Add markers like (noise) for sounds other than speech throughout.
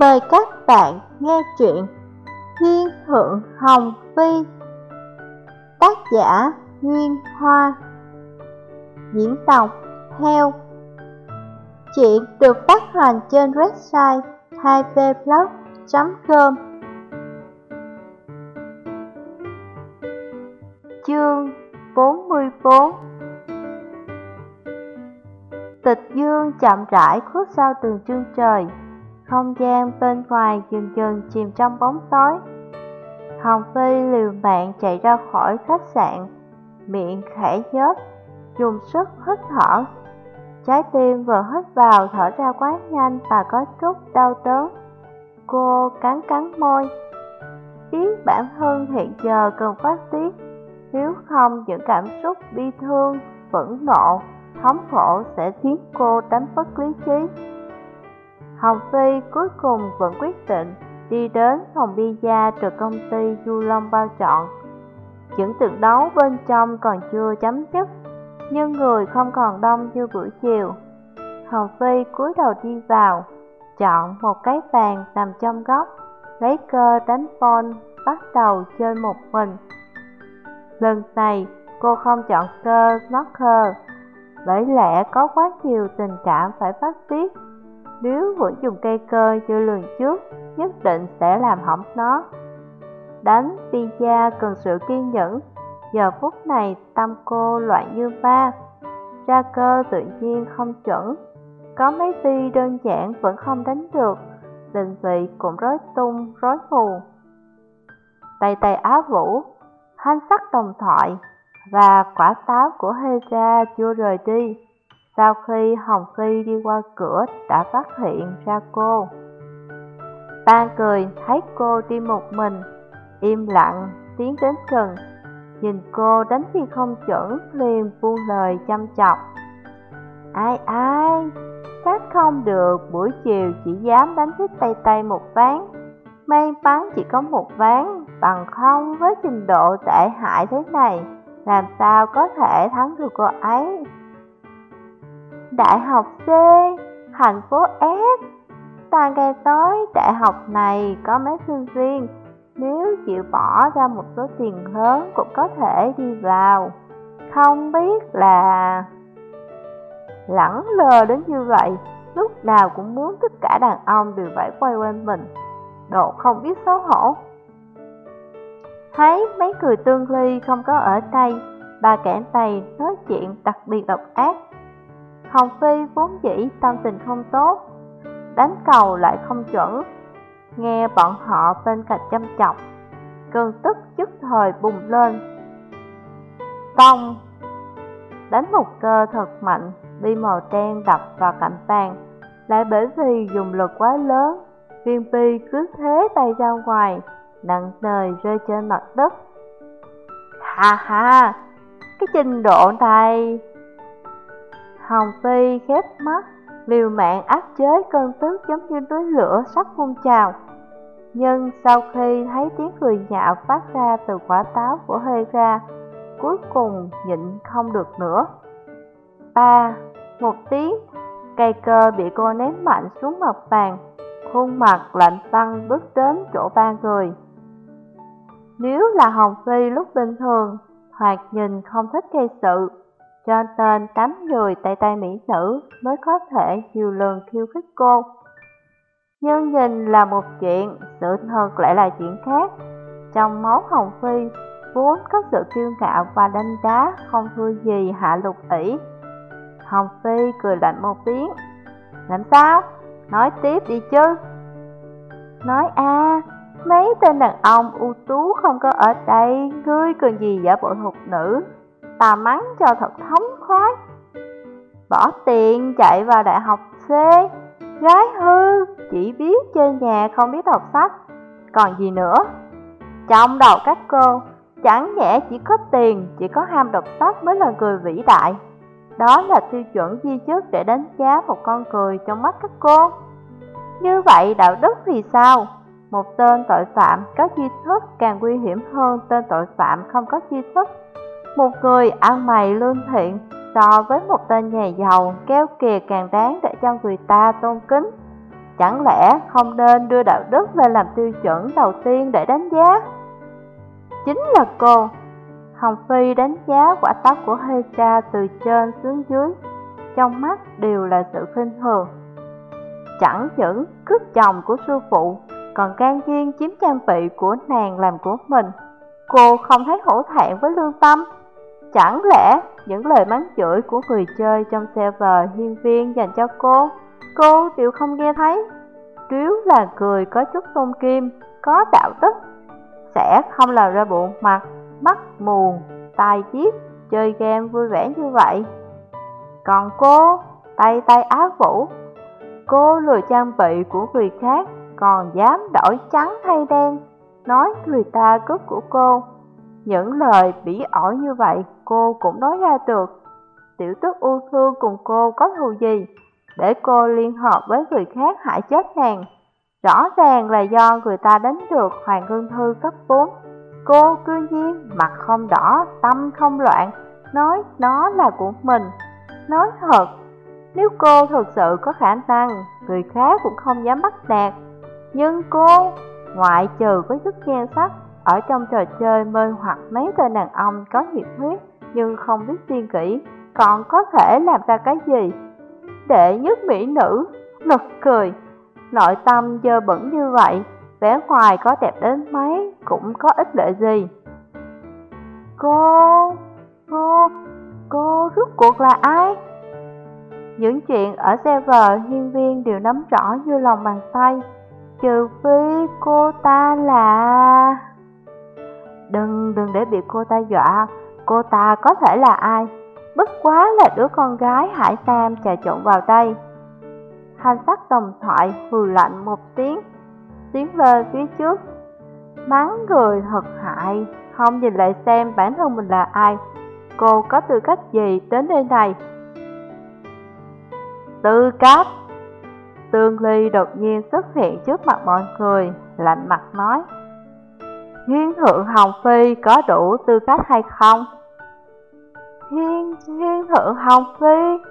Mời các bạn nghe chuyện Thiên Thượng Hồng Phi. Tác giả Nguyên Hoa. Diễn đọc Theo. Chuyện được phát hành trên website 2vblog.com Chương 44 Tịch dương chậm rãi khuất sau từng chương trời không gian bên ngoài dần dần chìm trong bóng tối. Hồng Phi liều mạng chạy ra khỏi khách sạn, miệng khẽ nhớp, dùng sức hít thở. Trái tim vừa hít vào thở ra quá nhanh và có chút đau đớn. Cô cắn cắn môi, biết bản thân hiện giờ cần phát tiết, nếu không những cảm xúc bi thương, phẫn nộ, thống khổ sẽ khiến cô đánh mất lý trí. Hồng Phi cuối cùng vẫn quyết định đi đến phòng pizza từ công ty Du Long bao chọn. Những trận đấu bên trong còn chưa chấm dứt, nhưng người không còn đông như buổi chiều. Hồng Phi cúi đầu đi vào, chọn một cái bàn nằm trong góc, lấy cơ đánh phone, bắt đầu chơi một mình. Lần này, cô không chọn cơ knocker, bởi lẽ có quá nhiều tình cảm phải phát tiết nếu vẫn dùng cây cơ như lần trước, nhất định sẽ làm hỏng nó. Đánh pizza cần sự kiên nhẫn, giờ phút này tâm cô loạn như ba. Ra cơ tự nhiên không chuẩn, có mấy ti đơn giản vẫn không đánh được, định vị cũng rối tung, rối mù. Tay tay á vũ, hanh sắc đồng thoại và quả táo của Hera chưa rời đi. Sau khi Hồng Phi đi qua cửa đã phát hiện ra cô. Ba cười, thấy cô đi một mình, Im lặng, tiến đến gần. Nhìn cô đánh khi không chuẩn liền buông lời chăm chọc. Ai ai, Chắc không được, buổi chiều chỉ dám đánh với tay tay một ván. May mắn chỉ có một ván, Bằng không với trình độ tệ hại thế này, Làm sao có thể thắng được cô ấy? Đại học C, thành phố S. Ta nghe tới đại học này có mấy sinh viên. Nếu chịu bỏ ra một số tiền lớn cũng có thể đi vào. Không biết là... Lẳng lờ đến như vậy Lúc nào cũng muốn tất cả đàn ông đều phải quay quanh mình. Độ không biết xấu hổ. Thấy mấy người tương ly không có ở đây Bà kẻ tay nói chuyện đặc biệt độc ác. Hồng Phi vốn dĩ tâm tình không tốt, đánh cầu lại không chuẩn. Nghe bọn họ bên cạnh chăm chọc, cơn tức nhất thời bùng lên. Tông! Đánh một cơ thật mạnh, đi màu đen đập vào cạnh bàn, lại bởi vì dùng lực quá lớn, viên bi cứ thế bay ra ngoài, nặng nề rơi trên mặt đất. Ha ha! Cái trình độ này Hồng Phi khép mắt, liều mạng áp chế cơn tức giống như núi lửa sắp phun trào. Nhưng sau khi thấy tiếng cười nhạo phát ra từ quả táo của Hera, cuối cùng nhịn không được nữa. Ba, một tiếng, cây cơ bị cô ném mạnh xuống mặt bàn, khuôn mặt lạnh băng bước đến chỗ ba người. Nếu là Hồng Phi lúc bình thường, Hoạt nhìn không thích gây sự, cho nên tám người tay tay mỹ nữ mới có thể nhiều lần khiêu khích cô. Nhưng nhìn là một chuyện, sự thật lại là chuyện khác. Trong máu Hồng Phi vốn có sự kiêu ngạo và đánh đá không thua gì hạ lục ỷ. Hồng Phi cười lạnh một tiếng. Làm sao? Nói tiếp đi chứ. Nói a mấy tên đàn ông ưu tú không có ở đây, ngươi cần gì giả bộ thục nữ, ta mắng cho thật thống khoái. Bỏ tiền chạy vào đại học C, gái hư, chỉ biết chơi nhà không biết đọc sách, còn gì nữa. Trong đầu các cô, chẳng nhẽ chỉ có tiền, chỉ có ham đọc sách mới là người vĩ đại. Đó là tiêu chuẩn duy nhất để đánh giá một con cười trong mắt các cô. Như vậy đạo đức thì sao? Một tên tội phạm có tri thức càng nguy hiểm hơn tên tội phạm không có tri thức. Một người ăn mày lương thiện so với một tên nhà giàu kéo kìa càng đáng để cho người ta tôn kính. Chẳng lẽ không nên đưa đạo đức lên làm tiêu chuẩn đầu tiên để đánh giá? Chính là cô. Hồng Phi đánh giá quả tóc của Hê Cha từ trên xuống dưới, trong mắt đều là sự khinh thường. Chẳng những cướp chồng của sư phụ, còn can duyên chiếm trang vị của nàng làm của mình. Cô không thấy hổ thẹn với lương tâm. Chẳng lẽ những lời mắng chửi của người chơi trong server hiên viên dành cho cô, cô đều không nghe thấy? Triếu là cười có chút tôn kim, có đạo đức, sẽ không làm ra bộ mặt, mắt mù, tai chiếc, chơi game vui vẻ như vậy. Còn cô, tay tay áo vũ, cô lừa trang bị của người khác, còn dám đổi trắng thay đen, nói người ta cướp của cô. Những lời bỉ ổi như vậy cô cũng nói ra được. Tiểu tức ưu thương cùng cô có thù gì, để cô liên hợp với người khác hại chết nàng. Rõ ràng là do người ta đánh được Hoàng Hương Thư cấp 4 Cô cư nhiên mặt không đỏ, tâm không loạn Nói nó là của mình Nói thật Nếu cô thực sự có khả năng Người khác cũng không dám bắt nạt Nhưng cô Ngoại trừ có chút nhan sắc ở trong trò chơi mê hoặc mấy tên đàn ông có nhiệt huyết Nhưng không biết suy kỹ Còn có thể làm ra cái gì Đệ nhất mỹ nữ Nực cười Nội tâm dơ bẩn như vậy, vẻ ngoài có đẹp đến mấy cũng có ích lợi gì. Cô, cô, cô rốt cuộc là ai? Những chuyện ở server hiên viên đều nắm rõ như lòng bàn tay, trừ phi cô ta là... Đừng, đừng để bị cô ta dọa, cô ta có thể là ai? Bất quá là đứa con gái Hải Tam trà trộn vào đây. hành sắc đồng thoại hừ lạnh một tiếng, tiến về phía trước. Mắng người thật hại, không nhìn lại xem bản thân mình là ai, cô có tư cách gì đến đây? này? Tư cách Tương Ly đột nhiên xuất hiện trước mặt mọi người, lạnh mặt nói Hiên thượng Hồng Phi có đủ tư cách hay không? Hiên, hiên thượng Hồng Phi.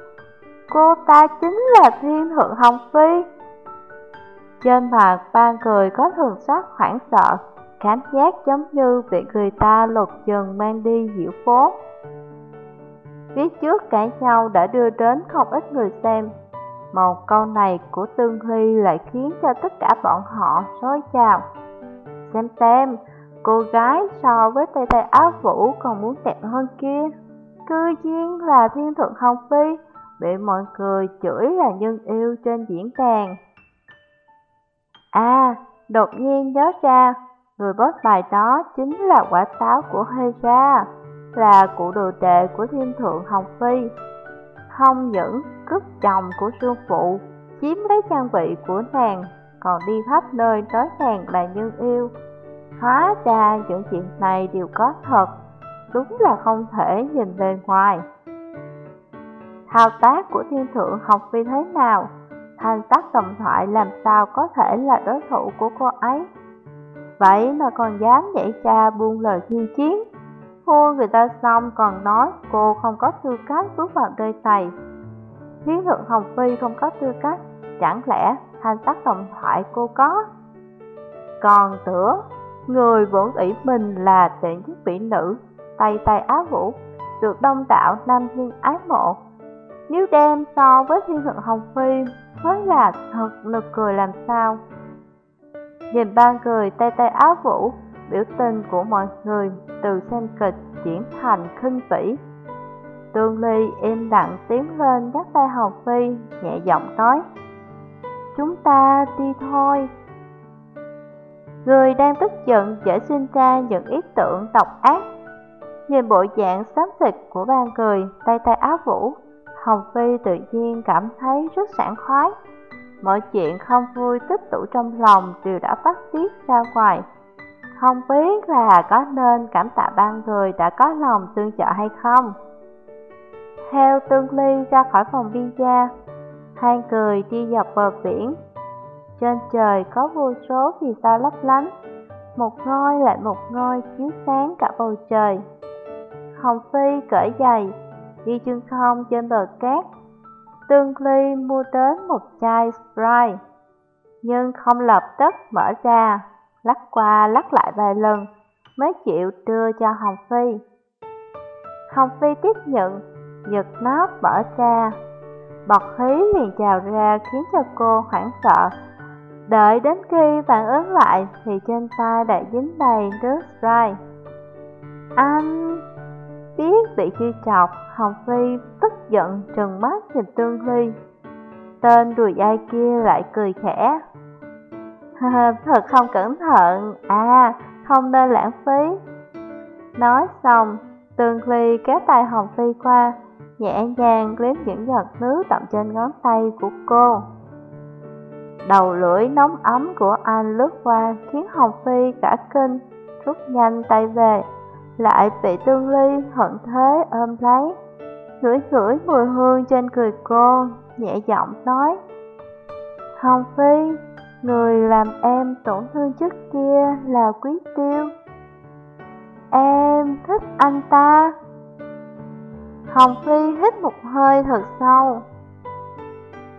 Cô ta chính là thiên thượng Hồng Phi. Trên mặt ba người có thường sắc hoảng sợ Cảm giác giống như bị người ta lột chừng mang đi diễu phố. Phía trước cả nhau đã đưa đến không ít người xem. Một câu này của Tương Huy lại khiến cho tất cả bọn họ xối chào Xem xem, cô gái so với tay tay áo vũ còn muốn đẹp hơn kia Cư nhiên là thiên thượng Hồng Phi bị mọi người chửi là nhân yêu trên diễn đàn. À, đột nhiên nhớ ra, người boss bài đó chính là quả táo của Hera, là cụ đồ đệ của thiên thượng Hồng Phi. Không những cướp chồng của sư phụ, chiếm lấy trang vị của nàng, còn đi khắp nơi nói nàng là nhân yêu. Hóa ra những chuyện này đều có thật, đúng là không thể nhìn bề ngoài. Thao tác của thiên thượng học phi thế nào? Thanh tắc đồng thoại làm sao có thể là đối thủ của cô ấy? Vậy mà còn dám nhảy ra buông lời thiên chiến. Thua người ta xong còn nói cô không có tư cách bước vào nơi này. Thiên thượng Hồng Phi không có tư cách, chẳng lẽ thanh tắc đồng thoại cô có? Còn tưởng, người vẫn ủy mình là đệ nhất mỹ nữ, tay tay áo vũ, được đông đảo nam nhân ái mộ. Nếu đem so với thiên thượng Hồng Phi mới là thật nực cười làm sao? Nhìn ba người tay tay áo vũ Biểu tình của mọi người từ xem kịch chuyển thành khinh vĩ Tương Ly im lặng tiến lên dắt tay Hồng Phi nhẹ giọng nói Chúng ta đi thôi. Người đang tức giận dễ sinh ra những ý tưởng độc ác Nhìn bộ dạng xám xịt của ba người tay tay áo vũ Hồng Phi tự nhiên cảm thấy rất sảng khoái. Mọi chuyện không vui tích tụ trong lòng đều đã phát tiết ra ngoài. Không biết là có nên cảm tạ ba người đã có lòng tương trợ hay không? Theo Tương Ly ra khỏi phòng pizza, hai người đi dọc bờ biển. Trên trời có vô số vì sao lấp lánh, một ngôi lại một ngôi chiếu sáng cả bầu trời. Hồng Phi cởi giày, đi chân không trên bờ cát. Tương Ly mua đến một chai Sprite. nhưng không lập tức mở ra, lắc qua lắc lại vài lần mới chịu đưa cho Hồng Phi. Hồng Phi tiếp nhận, giật nắp mở ra. Bọt khí liền trào ra khiến cho cô hoảng sợ. Đợi đến khi phản ứng lại thì trên tay đã dính đầy nước dry. Anh biết bị chi chọc, Hồng Phi tức giận trừng mắt nhìn Tương Ly. Tên đùi dai kia lại cười khẽ. (laughs) Thật không cẩn thận, à, không nên lãng phí. Nói xong, Tương Ly kéo tay Hồng Phi qua, nhẹ nhàng liếm những giọt nước đậm trên ngón tay của cô. Đầu lưỡi nóng ấm của anh lướt qua khiến Hồng Phi cả kinh, rút nhanh tay về, lại bị Tương Ly hận thế ôm lấy. Ngửi ngửi mùi hương trên cười cô, nhẹ giọng nói Hồng Phi, người làm em tổn thương trước kia là Quý Tiêu. Em thích anh ta. Hồng Phi hít một hơi thật sâu.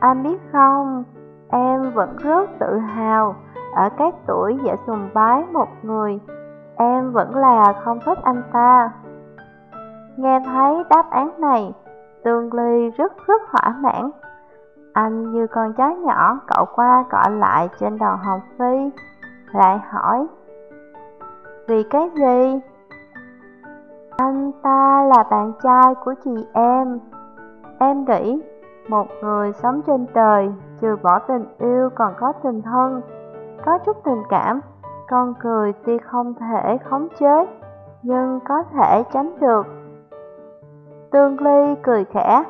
Anh biết không, em vẫn rất tự hào Ở các tuổi dễ sùng bái một người Em vẫn là không thích anh ta Nghe thấy đáp án này, Tương Ly rất rất hỏa mãn Anh như con chó nhỏ cậu qua cọ lại trên đầu Hồng Phi, Lại hỏi, Vì cái gì? Anh ta là bạn trai của chị em Em nghĩ một người sống trên trời. Trừ bỏ tình yêu còn có tình thân Có chút tình cảm Con cười tuy không thể khống chế Nhưng có thể tránh được. Tương Ly cười khẽ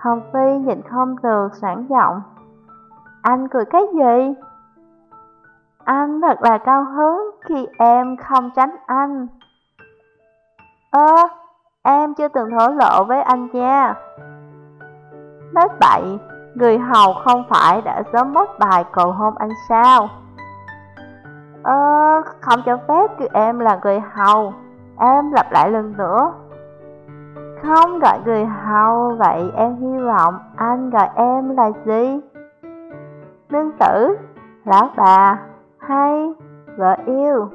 Hồng Phi nhìn không được sẵn giọng. Anh cười cái gì? Anh thật là cao hứng khi em không tránh anh. Ơ, em chưa từng thổ lộ với anh nha. Nói bậy, người hầu không phải đã sớm mất bài cầu hôn anh sao? Ơ, không cho phép kêu em là người hầu Em lặp lại lần nữa không gọi người hầu, vậy em hy vọng anh gọi em là gì? Nương tử, lão bà, hay vợ yêu?